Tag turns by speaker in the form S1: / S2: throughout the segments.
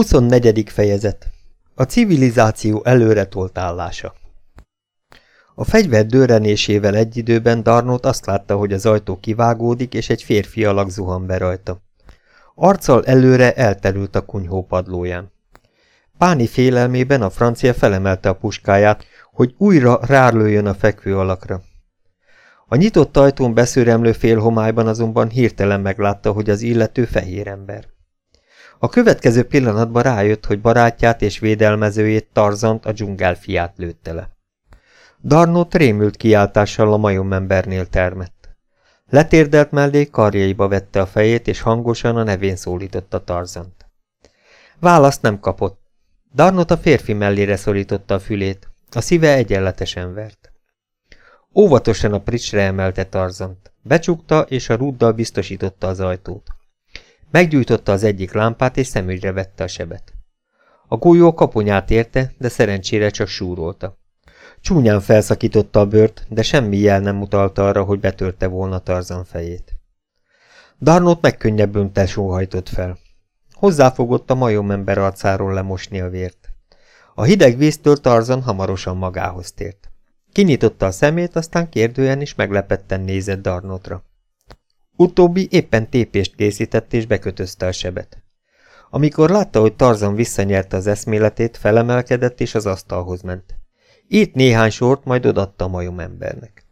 S1: 24. fejezet A civilizáció előretolt állása A fegyver dőrenésével egy időben Darnót azt látta, hogy az ajtó kivágódik, és egy férfi alak zuhan be rajta. Arccal előre elterült a kunyhó padlóján. Páni félelmében a francia felemelte a puskáját, hogy újra rálőjön a fekvő alakra. A nyitott ajtón beszőremlő félhomályban azonban hirtelen meglátta, hogy az illető fehér ember. A következő pillanatban rájött, hogy barátját és védelmezőjét Tarzant a dzsungel fiát lőtte le. Darnó rémült kiáltással a majomembernél termett. Letérdelt mellé karjaiba vette a fejét, és hangosan a nevén szólította Tarzant. Választ nem kapott. Darnot a férfi mellére szorította a fülét, a szíve egyenletesen vert. Óvatosan a pricsre emelte Tarzant. Becsukta, és a rúddal biztosította az ajtót. Meggyújtotta az egyik lámpát, és szemügyre vette a sebet. A golyó kaponyát érte, de szerencsére csak súrolta. Csúnyán felszakította a bőrt, de semmi jel nem mutalta arra, hogy betörte volna Tarzan fejét. Darnót megkönnyebbülte sóhajtott fel. Hozzáfogott a majomember arcáról lemosni a vért. A hideg víztől Tarzan hamarosan magához tért. Kinyitotta a szemét, aztán kérdően is meglepetten nézett Darnotra. Utóbbi éppen tépést készített és bekötözte a sebet. Amikor látta, hogy Tarzan visszanyerte az eszméletét, felemelkedett és az asztalhoz ment. Írt néhány sort, majd odatta a majom embernek.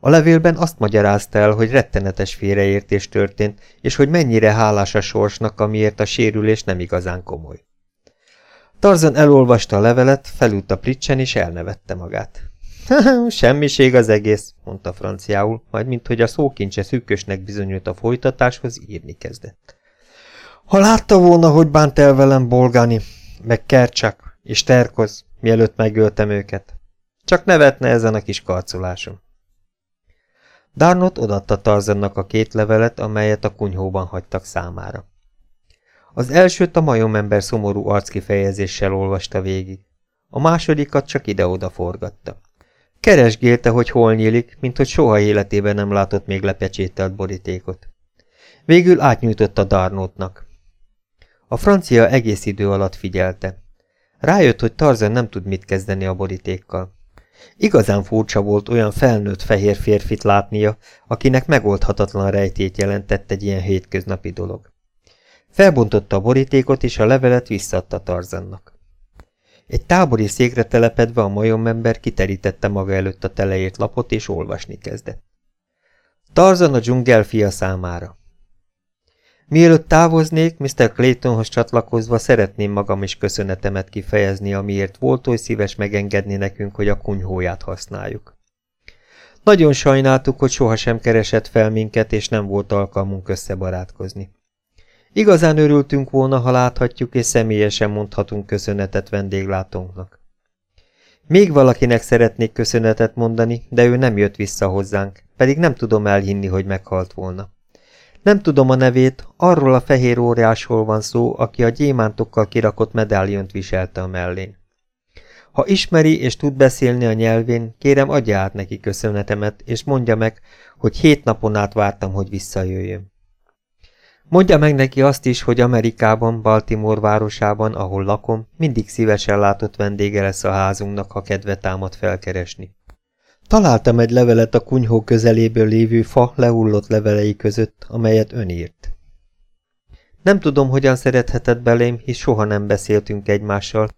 S1: A levélben azt magyarázta el, hogy rettenetes félreértés történt, és hogy mennyire hálás a sorsnak, amiért a sérülés nem igazán komoly. Tarzan elolvasta a levelet, felült a pricsen, és elnevette magát. Semmiség az egész, mondta franciául, majd minthogy a szókincse szűkösnek bizonyult a folytatáshoz, írni kezdett. Ha látta volna, hogy bánt el velem Bolgani, meg Kercsak és Terkoz, mielőtt megöltem őket. Csak nevetne ezen a kis karcoláson. Darnot odatta Tarzannak a két levelet, amelyet a kunyhóban hagytak számára. Az elsőt a majomember szomorú arckifejezéssel olvasta végig, a másodikat csak ide-oda forgatta. Keresgélte, hogy hol nyílik, mint hogy soha életében nem látott még lepecsételt borítékot. Végül átnyújtotta Darnótnak. A francia egész idő alatt figyelte. Rájött, hogy Tarzan nem tud mit kezdeni a borítékkal. Igazán furcsa volt olyan felnőtt fehér férfit látnia, akinek megoldhatatlan rejtét jelentett egy ilyen hétköznapi dolog. Felbontotta a borítékot, és a levelet visszadta Tarzannak. Egy tábori székre telepedve a majomember kiterítette maga előtt a teleért lapot, és olvasni kezdett. Tarzan a dzsungel fia számára. Mielőtt távoznék, Mr. Claytonhoz csatlakozva szeretném magam is köszönetemet kifejezni, amiért volt oly szíves megengedni nekünk, hogy a kunyhóját használjuk. Nagyon sajnáltuk, hogy sohasem keresett fel minket, és nem volt alkalmunk összebarátkozni. Igazán örültünk volna, ha láthatjuk, és személyesen mondhatunk köszönetet vendéglátónknak. Még valakinek szeretnék köszönetet mondani, de ő nem jött vissza hozzánk, pedig nem tudom elhinni, hogy meghalt volna. Nem tudom a nevét, arról a fehér óriásról van szó, aki a gyémántokkal kirakott medáliont viselte a mellén. Ha ismeri és tud beszélni a nyelvén, kérem adja át neki köszönetemet, és mondja meg, hogy hét napon át vártam, hogy visszajöjjön. Mondja meg neki azt is, hogy Amerikában, Baltimore városában, ahol lakom, mindig szívesen látott vendége lesz a házunknak, ha kedve támad felkeresni. Találtam egy levelet a kunyhó közeléből lévő fa lehullott levelei között, amelyet ön írt. Nem tudom, hogyan szerethetett belém, hisz soha nem beszéltünk egymással,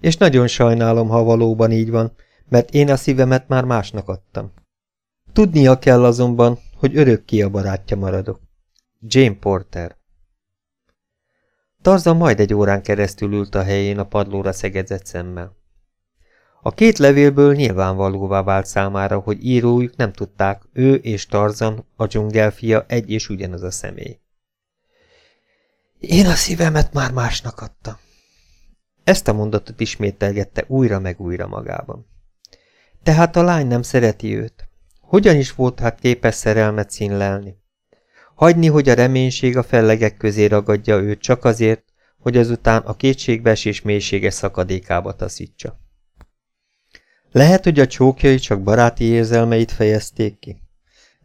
S1: és nagyon sajnálom, ha valóban így van, mert én a szívemet már másnak adtam. Tudnia kell azonban, hogy örökké a barátja maradok. Jane Porter Tarzan majd egy órán keresztül ült a helyén a padlóra szegedzett szemmel. A két levélből nyilvánvalóvá vált számára, hogy írójuk nem tudták, ő és Tarzan, a dzsungel fia egy és ugyanaz a személy. Én a szívemet már másnak adtam. Ezt a mondatot ismételgette újra meg újra magában. Tehát a lány nem szereti őt. Hogyan is volt hát képes szerelmet színlelni? Hagyni, hogy a reménység a fellegek közé ragadja őt csak azért, hogy azután a kétségbeesés mélységes szakadékába taszítsa. Lehet, hogy a csókjai csak baráti érzelmeit fejezték ki.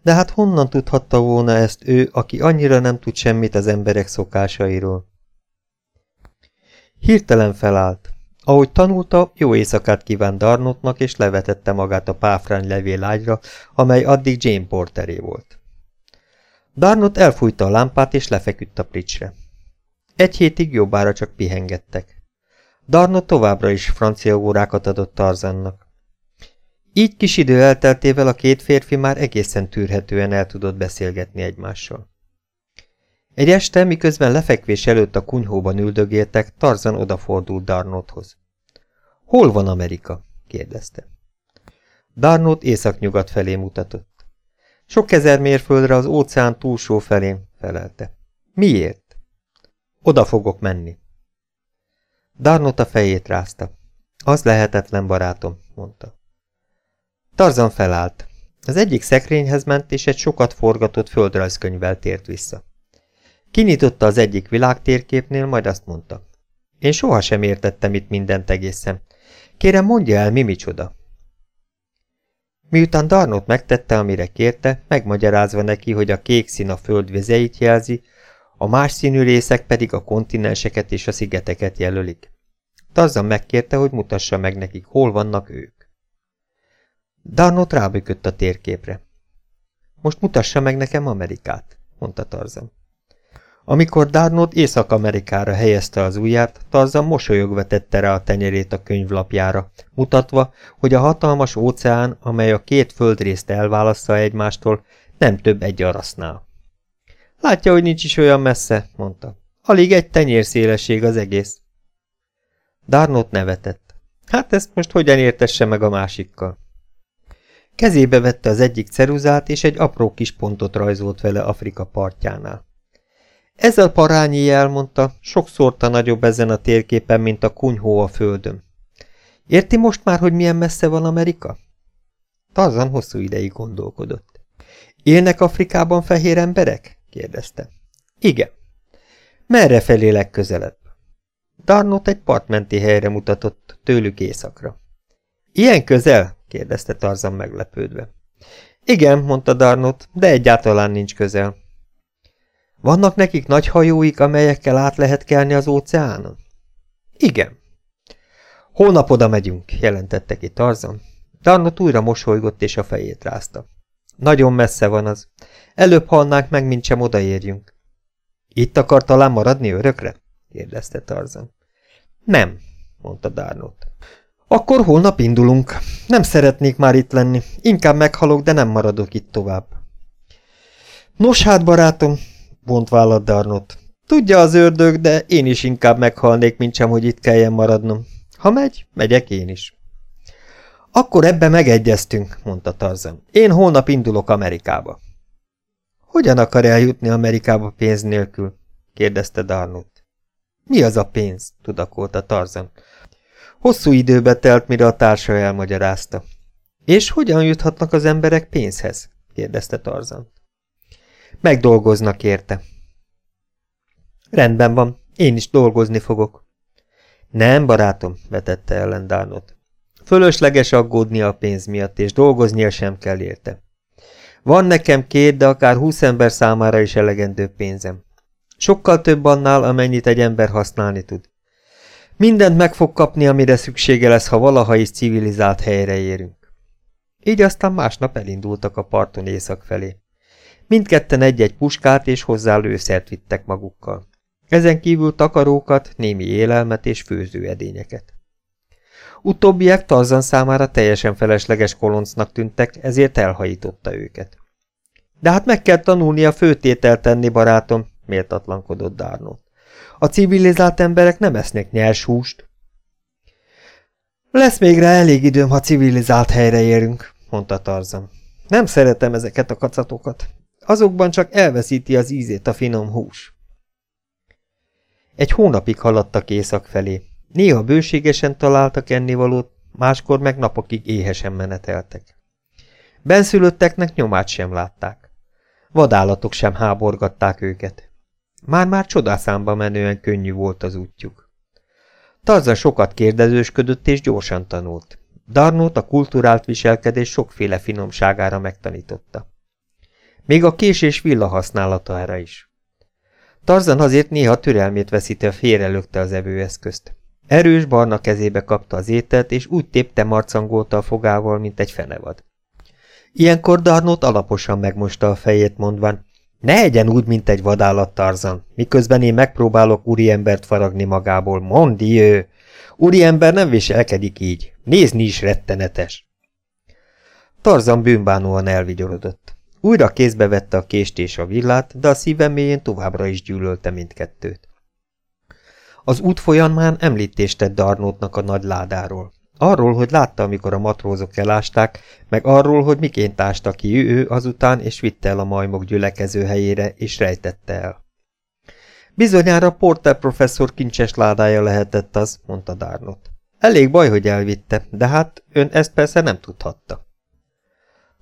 S1: De hát honnan tudhatta volna ezt ő, aki annyira nem tud semmit az emberek szokásairól? Hirtelen felállt. Ahogy tanulta, jó éjszakát kívánt Darnotnak, és levetette magát a páfrány levél ágyra, amely addig Jane Porteré volt. Darnot elfújta a lámpát, és lefeküdt a pricsre. Egy hétig jobbára csak pihengettek. Darnot továbbra is francia órákat adott Tarzannak. Így kis idő elteltével a két férfi már egészen tűrhetően el tudott beszélgetni egymással. Egy este, miközben lefekvés előtt a kunyhóban üldögéltek, Tarzan odafordult Darnothoz. Hol van Amerika? kérdezte. Darnot északnyugat felé mutatott. Sok ezer mérföldre az óceán túlsó felén, felelte. Miért? Oda fogok menni. Darnot a fejét rázta. Az lehetetlen, barátom, mondta. Tarzan felállt. Az egyik szekrényhez ment, és egy sokat forgatott földrajzkönyvvel tért vissza. Kinyitotta az egyik világtérképnél, majd azt mondta. Én sohasem értettem itt mindent egészen. Kérem, mondja el, mi micsoda. Miután Darnot megtette, amire kérte, megmagyarázva neki, hogy a kék szín a föld vizeit jelzi, a más színű részek pedig a kontinenseket és a szigeteket jelölik. Tarzan megkérte, hogy mutassa meg nekik, hol vannak ők. Darnot rábökött a térképre. Most mutassa meg nekem Amerikát, mondta Tarzan. Amikor Darnot Észak-Amerikára helyezte az ujját, Tarzan mosolyogva tette rá a tenyerét a könyvlapjára, mutatva, hogy a hatalmas óceán, amely a két földrészt elválasztja egymástól, nem több egy arasznál. Látja, hogy nincs is olyan messze, mondta. Alig egy tenyérszélesség az egész. Darnot nevetett. Hát ezt most hogyan értesse meg a másikkal? Kezébe vette az egyik ceruzát, és egy apró kis pontot rajzolt vele Afrika partjánál. Ez a parányi jel, mondta, sokszorta nagyobb ezen a térképen, mint a kunyhó a földön. Érti most már, hogy milyen messze van Amerika? Tarzan hosszú ideig gondolkodott. Élnek Afrikában fehér emberek? kérdezte. Igen. Merre felé legközelebb? Darnot egy partmenti helyre mutatott, tőlük északra. Ilyen közel? kérdezte Tarzan meglepődve. Igen, mondta Darnot, de egyáltalán nincs közel. Vannak nekik nagy hajóik, amelyekkel át lehet kelni az óceánon? Igen. Holnap oda megyünk, jelentette ki Tarzan. Darnot újra mosolygott és a fejét rázta. Nagyon messze van az. Előbb halnánk meg, mint sem odaérjünk. Itt akar talán maradni örökre? kérdezte Tarzan. Nem, mondta Darnot. Akkor holnap indulunk. Nem szeretnék már itt lenni. Inkább meghalok, de nem maradok itt tovább. Nos hát, barátom, vont vállat Darnot. Tudja az ördög, de én is inkább meghalnék, mint sem, hogy itt kelljen maradnom. Ha megy, megyek én is. Akkor ebbe megegyeztünk, mondta Tarzan. Én holnap indulok Amerikába. Hogyan akar eljutni Amerikába pénz nélkül? kérdezte Darnot. Mi az a pénz? tudakolta Tarzan. Hosszú időbe telt, mire a társa elmagyarázta. És hogyan juthatnak az emberek pénzhez? kérdezte Tarzan. Megdolgoznak érte. Rendben van, én is dolgozni fogok. Nem, barátom, vetette ellen Darnot. Fölösleges aggódni a pénz miatt, és dolgoznia sem kell érte. Van nekem két, de akár húsz ember számára is elegendő pénzem. Sokkal több annál, amennyit egy ember használni tud. Mindent meg fog kapni, amire szüksége lesz, ha valaha is civilizált helyre érünk. Így aztán másnap elindultak a parton észak felé. Mindketten egy-egy puskát és hozzá lőszert vittek magukkal. Ezen kívül takarókat, némi élelmet és főzőedényeket. Utóbbiak Tarzan számára teljesen felesleges koloncnak tűntek, ezért elhajította őket. De hát meg kell tanulni a főtételt tenni, barátom, méltatlankodott Darnot. A civilizált emberek nem esznek nyers húst. Lesz még rá elég időm, ha civilizált helyre érünk, mondta Tarzan. Nem szeretem ezeket a kacatokat. Azokban csak elveszíti az ízét a finom hús. Egy hónapig haladtak észak felé. Néha bőségesen találtak ennivalót, máskor meg napokig éhesen meneteltek. Benszülötteknek nyomát sem látták. Vadállatok sem háborgatták őket. Már-már csodászámba menően könnyű volt az útjuk. Tarzan sokat kérdezősködött és gyorsan tanult. Darnót a kulturált viselkedés sokféle finomságára megtanította. Még a késés villa használatára is. Tarzan azért néha türelmét veszítve félrelökte az evőeszközt. Erős barna kezébe kapta az ételt, és úgy tépte marcangolta a fogával, mint egy fenevad. Ilyenkor Darnót alaposan megmosta a fejét, mondván, ne egyen úgy, mint egy vadállat Tarzan, miközben én megpróbálok úriembert faragni magából. Mondi ő! Úriember nem viselkedik így. Nézni is rettenetes. Tarzan bűnbánóan elvigyorodott. Újra kézbe vette a kést és a villát, de a szívem mélyén továbbra is gyűlölte mindkettőt. Az út folyamán említést tett Darnótnak a nagy ládáról. Arról, hogy látta, amikor a matrózok elásták, meg arról, hogy miként ásta ki ő azután, és vitte el a majmok gyülekező helyére, és rejtette el. Bizonyára Porter professzor kincses ládája lehetett az, mondta Darnot. Elég baj, hogy elvitte, de hát ön ezt persze nem tudhatta.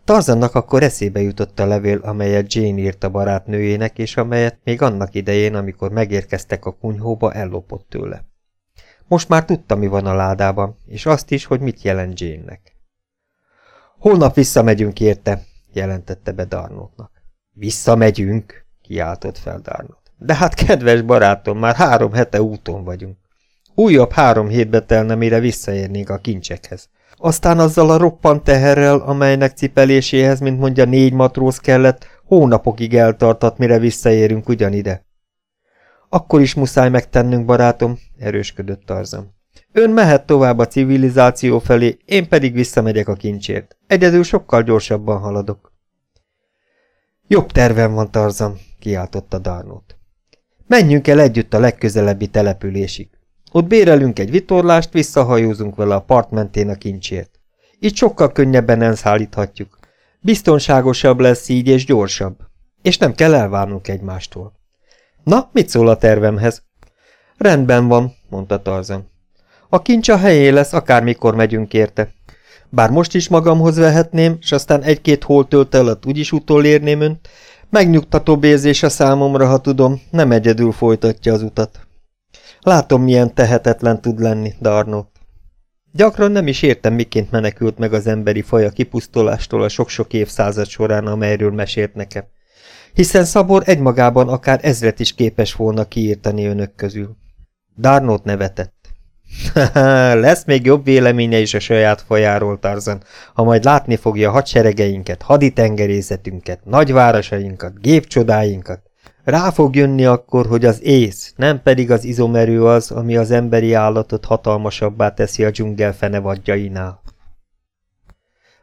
S1: Tarzannak akkor eszébe jutott a levél, amelyet Jane írt a barátnőjének, és amelyet még annak idején, amikor megérkeztek a kunyhóba, ellopott tőle. Most már tudta, mi van a ládában, és azt is, hogy mit jelent Jane-nek. Holnap visszamegyünk érte, jelentette be Darnotnak. Visszamegyünk, kiáltott fel Darnot. De hát, kedves barátom, már három hete úton vagyunk. Újabb három hétbe telne, mire visszaérnénk a kincsekhez. Aztán azzal a roppant teherrel, amelynek cipeléséhez, mint mondja, négy matróz kellett, hónapokig eltartat, mire visszaérünk ugyanide. Akkor is muszáj megtennünk, barátom, erősködött Tarzan. Ön mehet tovább a civilizáció felé, én pedig visszamegyek a kincsért. Egyedül sokkal gyorsabban haladok. Jobb tervem van, Tarzan, kiáltotta Darnót. Menjünk el együtt a legközelebbi településig. Ott bérelünk egy vitorlást, visszahajózunk vele a part mentén a kincsért. Itt sokkal könnyebben elszállíthatjuk. Biztonságosabb lesz így és gyorsabb. És nem kell elvárnunk egymástól. Na, mit szól a tervemhez? Rendben van, mondta Tarzan. A kincs a helyé lesz, akármikor megyünk érte. Bár most is magamhoz vehetném, s aztán egy-két holtölt alatt úgyis utolérném önt, megnyugtatóbb érzés a számomra, ha tudom, nem egyedül folytatja az utat. Látom, milyen tehetetlen tud lenni, Darnó. Gyakran nem is értem, miként menekült meg az emberi faj a kipusztulástól a sok-sok évszázad során, amelyről mesélt nekem. Hiszen Szabor egymagában akár ezret is képes volna kiírtani önök közül. Darnót nevetett. Lesz még jobb véleménye is a saját fajáról, Tarzan, ha majd látni fogja hadseregeinket, haditengerészetünket, nagyvárosainkat, gépcsodáinkat. Rá fog jönni akkor, hogy az ész, nem pedig az izomerő az, ami az emberi állatot hatalmasabbá teszi a dzsungel fenevadjainál.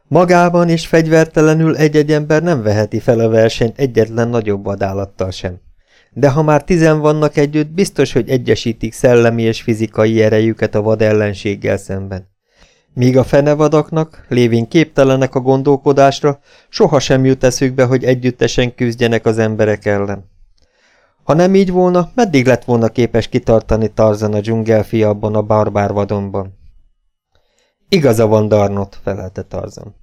S1: Magában és fegyvertelenül egy-egy ember nem veheti fel a versenyt egyetlen nagyobb vadállattal sem. De ha már tizen vannak együtt, biztos, hogy egyesítik szellemi és fizikai erejüket a vad ellenséggel szemben. Míg a fenevadaknak, lévén képtelenek a gondolkodásra, sohasem jut eszükbe, hogy együttesen küzdjenek az emberek ellen. Ha nem így volna, meddig lett volna képes kitartani Tarzan a dzsungelfia abban a barbár vadonban? Igaza van, Darnot, felelte Tarzan.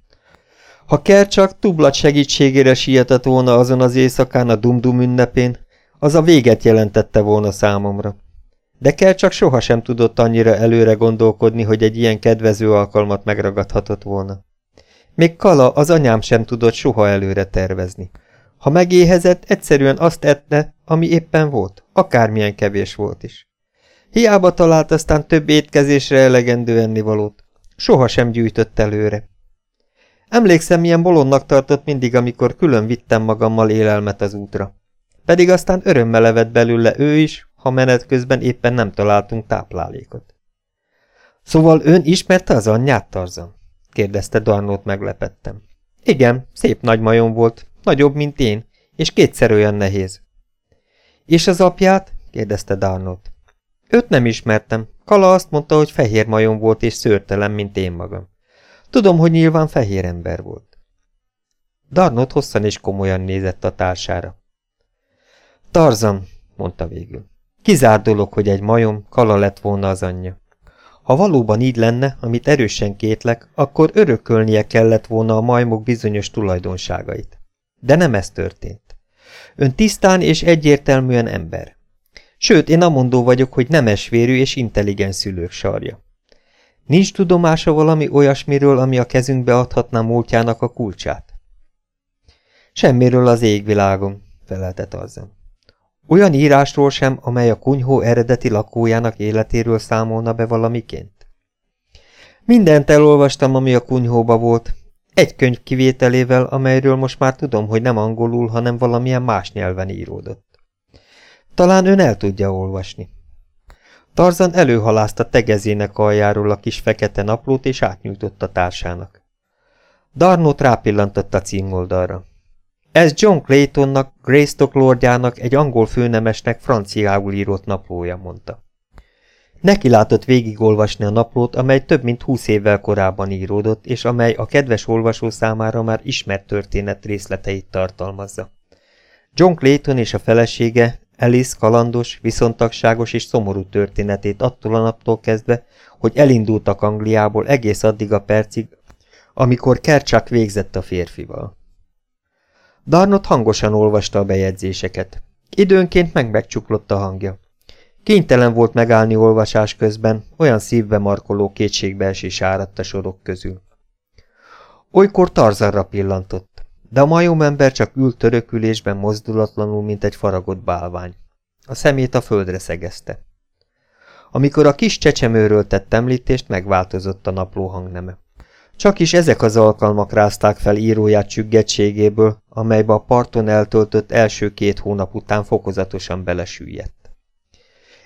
S1: Ha csak Tublat segítségére sietett volna azon az éjszakán a Dumdum ünnepén, az a véget jelentette volna számomra. De csak sohasem tudott annyira előre gondolkodni, hogy egy ilyen kedvező alkalmat megragadhatott volna. Még Kala, az anyám sem tudott soha előre tervezni. Ha megéhezett, egyszerűen azt ette, ami éppen volt, akármilyen kevés volt is. Hiába talált aztán több étkezésre elegendő ennivalót. Soha sem gyűjtött előre. Emlékszem, milyen bolondnak tartott mindig, amikor külön vittem magammal élelmet az útra. Pedig aztán örömmel levett belőle ő is, ha menet közben éppen nem találtunk táplálékot. Szóval ön ismerte az anyját, Tarzan? kérdezte Darnót meglepettem. Igen, szép nagy majom volt, nagyobb, mint én, és kétszer olyan nehéz. És az apját? kérdezte Darnot. Őt nem ismertem. Kala azt mondta, hogy fehér majom volt és szőrtelen, mint én magam. Tudom, hogy nyilván fehér ember volt. Darnot hosszan és komolyan nézett a társára. Tarzan, mondta végül. Kizár dolog, hogy egy majom Kala lett volna az anyja. Ha valóban így lenne, amit erősen kétlek, akkor örökölnie kellett volna a majmok bizonyos tulajdonságait. De nem ez történt. Ön tisztán és egyértelműen ember. Sőt, én amondó vagyok, hogy nemesvérű és intelligens szülők sarja. Nincs tudomása valami olyasmiről, ami a kezünkbe adhatná múltjának a kulcsát? Semmiről az égvilágon, felelte Tarzan. Olyan írásról sem, amely a kunyhó eredeti lakójának életéről számolna be valamiként? Mindent elolvastam, ami a kunyhóba volt. Egy könyv kivételével, amelyről most már tudom, hogy nem angolul, hanem valamilyen más nyelven íródott. Talán ön el tudja olvasni. Tarzan előhalázta tegezének aljáról a kis fekete naplót, és átnyújtotta társának. Darnót rápillantott a címoldalra. Ez John Claytonnak, Greystock lordjának, egy angol főnemesnek franciául írott naplója, mondta. Neki látott végigolvasni a naplót, amely több mint húsz évvel korábban íródott, és amely a kedves olvasó számára már ismert történet részleteit tartalmazza. John Clayton és a felesége, Alice kalandos, viszontagságos és szomorú történetét attól a naptól kezdve, hogy elindultak Angliából egész addig a percig, amikor Kercsák végzett a férfival. Darnot hangosan olvasta a bejegyzéseket. Időnként meg megcsuklott a hangja. Kénytelen volt megállni olvasás közben, olyan szívbe markoló kétségbeesés áradt a sorok közül. Olykor Tarzanra pillantott, de a majomember csak ült törökülésben mozdulatlanul, mint egy faragott bálvány. A szemét a földre szegezte. Amikor a kis csecsemőről tett említést, megváltozott a napló hangneme. Csak is ezek az alkalmak rázták fel íróját csüggetségéből, amelybe a parton eltöltött első két hónap után fokozatosan belesüllyedt.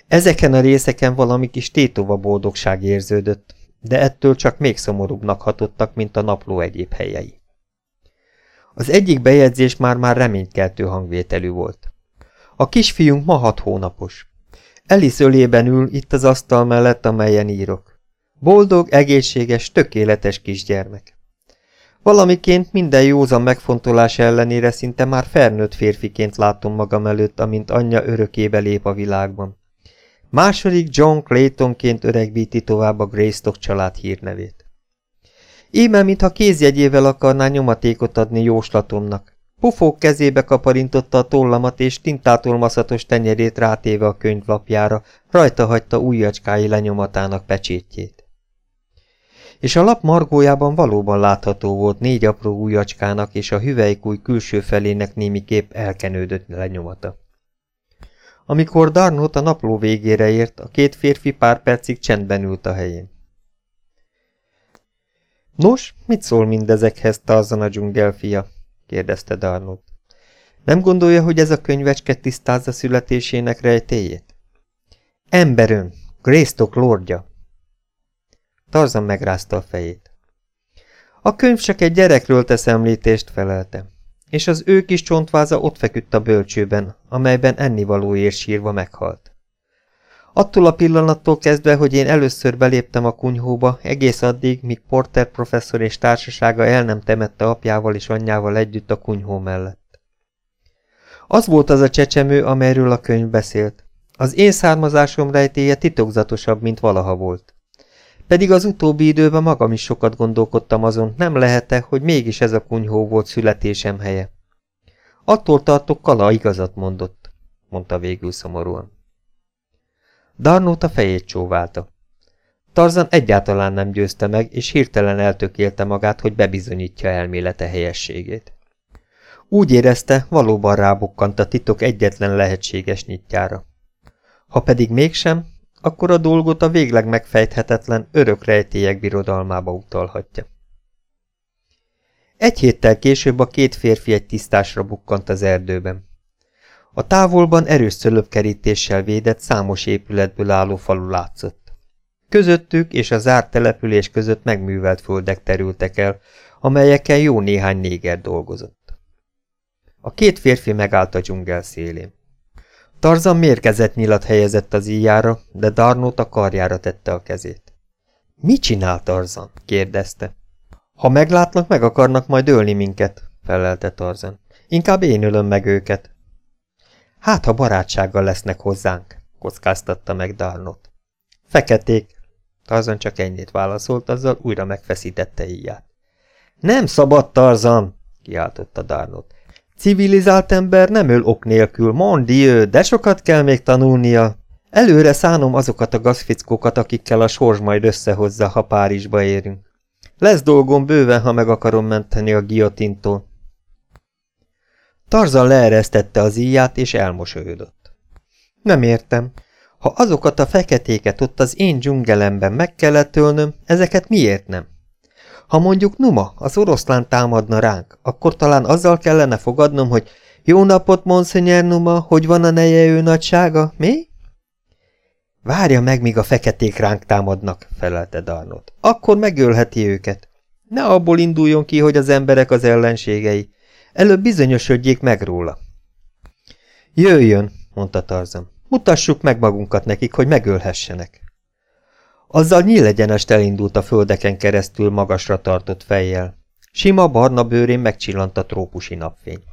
S1: Ezeken a részeken valami kis tétova boldogság érződött, de ettől csak még szomorúbbnak hatottak, mint a napló egyéb helyei. Az egyik bejegyzés már-már reménykeltő hangvételű volt. A kisfiunk ma hat hónapos. Elis ölében ül itt az asztal mellett, amelyen írok. Boldog, egészséges, tökéletes kisgyermek. Valamiként minden józan megfontolás ellenére szinte már felnőtt férfiként látom magam előtt, amint anyja örökébe lép a világban. Második John Claytonként öregbíti tovább a Greystock család hírnevét. Íme, mintha kézjegyével akarná nyomatékot adni jóslatomnak. Pufók kezébe kaparintotta a tollamat, és tintától maszatos tenyerét rátéve a könyvlapjára, rajta hagyta ujjacskái lenyomatának pecsétjét. És a lap margójában valóban látható volt négy apró ujjacskának és a hüvelykúj külső felének némiképp elkenődött lenyomata. Amikor Darnot a napló végére ért, a két férfi pár percig csendben ült a helyén. Nos, mit szól mindezekhez Tarzan a dzsungel fia? kérdezte Darnot. Nem gondolja, hogy ez a könyvecske tisztázza születésének rejtéjét? Emberön, Greystock lordja. Tarzan megrázta a fejét. A könyv csak egy gyerekről tesz említést, felelte és az ő kis csontváza ott feküdt a bölcsőben, amelyben ennivalóért sírva meghalt. Attól a pillanattól kezdve, hogy én először beléptem a kunyhóba, egész addig, míg Porter professzor és társasága el nem temette apjával és anyjával együtt a kunyhó mellett. Az volt az a csecsemő, amelyről a könyv beszélt. Az én származásom rejtéje titokzatosabb, mint valaha volt. Pedig az utóbbi időben magam is sokat gondolkodtam azon, nem lehet-e, hogy mégis ez a kunyhó volt születésem helye. Attól tartok, Kala igazat mondott, mondta végül szomorúan. Darnót a fejét csóválta. Tarzan egyáltalán nem győzte meg, és hirtelen eltökélte magát, hogy bebizonyítja elmélete helyességét. Úgy érezte, valóban rábukkant a titok egyetlen lehetséges nyitjára. Ha pedig mégsem, akkor a dolgot a végleg megfejthetetlen örök rejtélyek birodalmába utalhatja. Egy héttel később a két férfi egy tisztásra bukkant az erdőben. A távolban erős szölöpkerítéssel védett számos épületből álló falu látszott. Közöttük és a zárt település között megművelt földek terültek el, amelyeken jó néhány néger dolgozott. A két férfi megállt a dzsungel szélén. Tarzan mérkezett nyilat helyezett az íjára, de Darnót a karjára tette a kezét. – Mit csinál Tarzan? – kérdezte. – Ha meglátnak, meg akarnak majd ölni minket – felelte Tarzan. – Inkább én ölöm meg őket. – Hát, ha barátsággal lesznek hozzánk – kockáztatta meg Darnot. – Feketék – Tarzan csak ennyit válaszolt, azzal újra megfeszítette íját. – Nem szabad, Tarzan! – kiáltotta Darnot. Civilizált ember nem öl ok nélkül, mon dieu, de sokat kell még tanulnia. Előre szánom azokat a gazfickókat, akikkel a sors majd összehozza, ha Párizsba érünk. Lesz dolgom bőven, ha meg akarom menteni a giotintól. Tarzan leeresztette az íját, és elmosolyodott. Nem értem. Ha azokat a feketéket ott az én dzsungelemben meg kellett ölnöm, ezeket miért nem? Ha mondjuk Numa, az oroszlán támadna ránk, akkor talán azzal kellene fogadnom, hogy jó napot, Monszenyer Numa, hogy van a neje ő nagysága, mi? Várja meg, míg a feketék ránk támadnak, felelte Darnot. Akkor megölheti őket. Ne abból induljon ki, hogy az emberek az ellenségei. Előbb bizonyosodjék meg róla. Jöjjön, mondta Tarzan. Mutassuk meg magunkat nekik, hogy megölhessenek. Azzal nyílegyenest elindult a földeken keresztül magasra tartott fejjel. Sima barna bőrén megcsillant a trópusi napfény.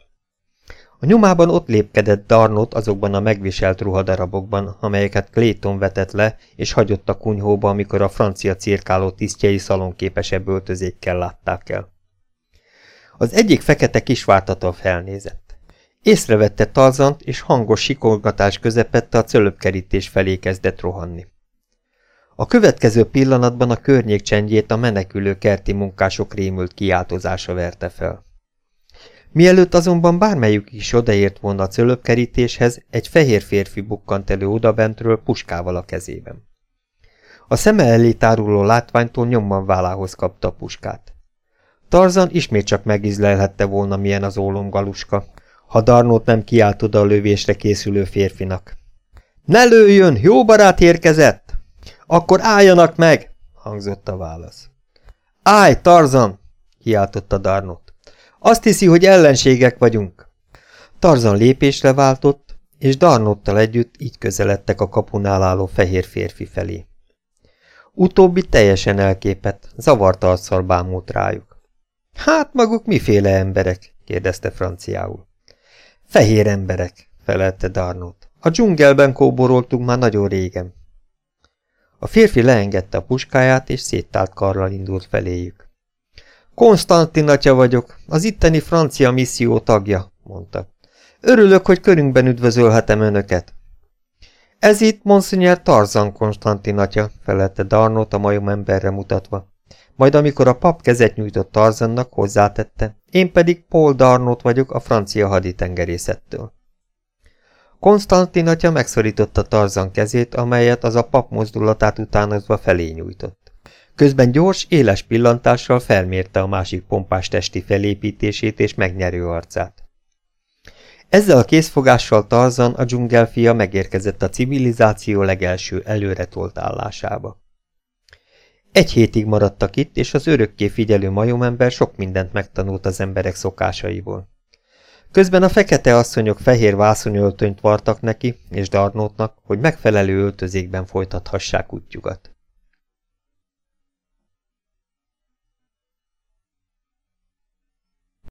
S1: A nyomában ott lépkedett Darnot azokban a megviselt ruhadarabokban, amelyeket Clayton vetett le, és hagyott a kunyhóba, amikor a francia cirkáló tisztjei szalonképesebb öltözékkel látták el. Az egyik fekete kisvártatól felnézett. Észrevette Tarzant, és hangos sikolgatás közepette a cölöpkerítés felé kezdett rohanni. A következő pillanatban a környék csendjét a menekülő kerti munkások rémült kiáltozása verte fel. Mielőtt azonban bármelyük is odaért volna a cölöpkerítéshez, egy fehér férfi bukkant elő odabentről puskával a kezében. A szeme elé táruló látványtól nyomban vállához kapta a puskát. Tarzan ismét csak megizlelhette volna, milyen az ólomgaluska, ha Darnót nem kiált oda a lövésre készülő férfinak. Ne lőjön, jó barát érkezett! Akkor álljanak meg! hangzott a válasz. Állj, Tarzan! kiáltotta Darnot. Azt hiszi, hogy ellenségek vagyunk. Tarzan lépésre váltott, és Darnottal együtt így közeledtek a kapunál álló fehér férfi felé. Utóbbi teljesen elképett, zavart arccal bámult rájuk. Hát maguk miféle emberek? kérdezte franciául. Fehér emberek, felelte Darnot. A dzsungelben kóboroltunk már nagyon régen. A férfi leengedte a puskáját, és széttált karral indult feléjük. Konstantin atya vagyok, az itteni francia misszió tagja, mondta. Örülök, hogy körünkben üdvözölhetem önöket. Ez itt Monsignor Tarzan Konstantin atya, felette Darnot a majom emberre mutatva. Majd amikor a pap kezet nyújtott Tarzannak, hozzátette, én pedig Paul Darnot vagyok a francia haditengerészettől. Konstantin atya megszorította Tarzan kezét, amelyet az a pap mozdulatát utánozva felé nyújtott. Közben gyors, éles pillantással felmérte a másik pompás testi felépítését és megnyerő arcát. Ezzel a készfogással Tarzan, a dzsungelfia megérkezett a civilizáció legelső előretolt állásába. Egy hétig maradtak itt, és az örökké figyelő majomember sok mindent megtanult az emberek szokásaiból. Közben a fekete asszonyok fehér vászonyöltönyt vartak neki és Darnótnak, hogy megfelelő öltözékben folytathassák útjukat.